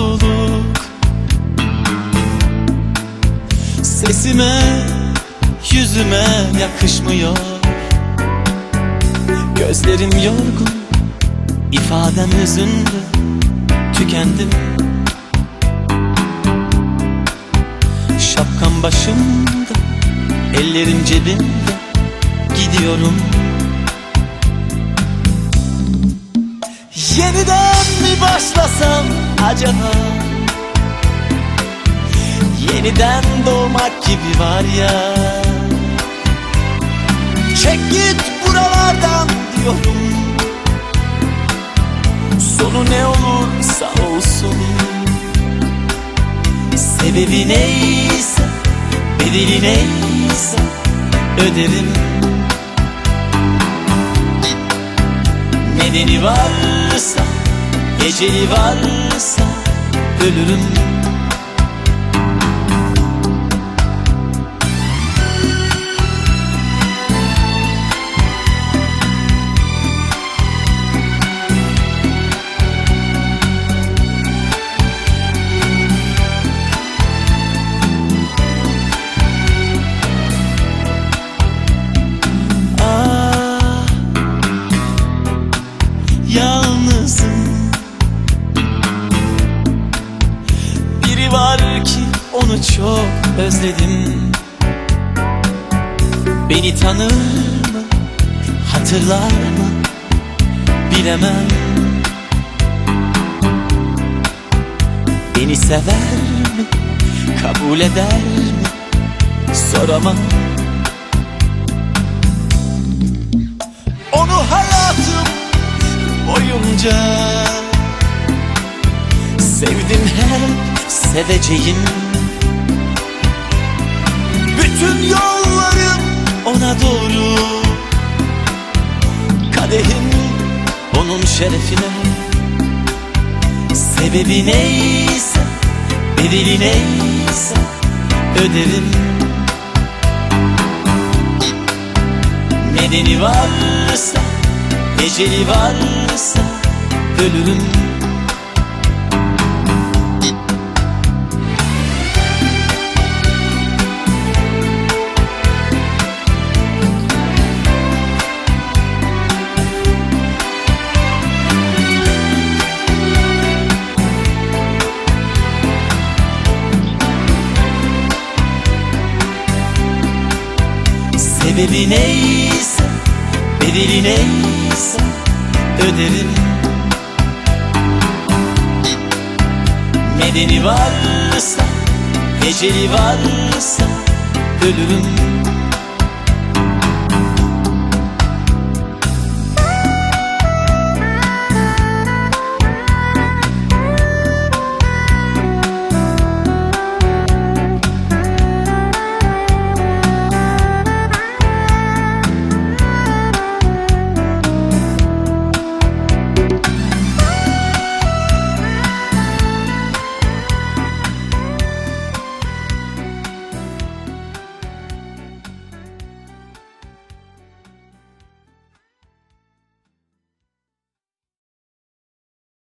mutluluk Sesime, yüzüme yakışmıyor. Gözlerim yorgun, ifadem hüzünlü Tükendim Şapkam başımda, ellerim cebimde Gidiyorum. Yeniden mi başlasam acaba? Yeniden doğmak gibi var ya. Çek git buralardan diyorum Sonu ne olursa olsun. Sebebi neyse Bedeli neyse Öderim. Nedeni varsa Geceli varsa Ölürüm onu çok özledim. Beni tanır mı, hatırlar mı bilemem. Beni sever mi, kabul eder mi soramam. Onu hayatım boyunca Sevdim hep seveceğim ona doğru. Kadehim onun şerefine. Sebebi neyse bedeli neyse öderim. Nedeni varsa, eceli varsa ölürüm Sebebi neyse, bedeli neyse öderim. Nedeni varsa, eceli varsa ölürüm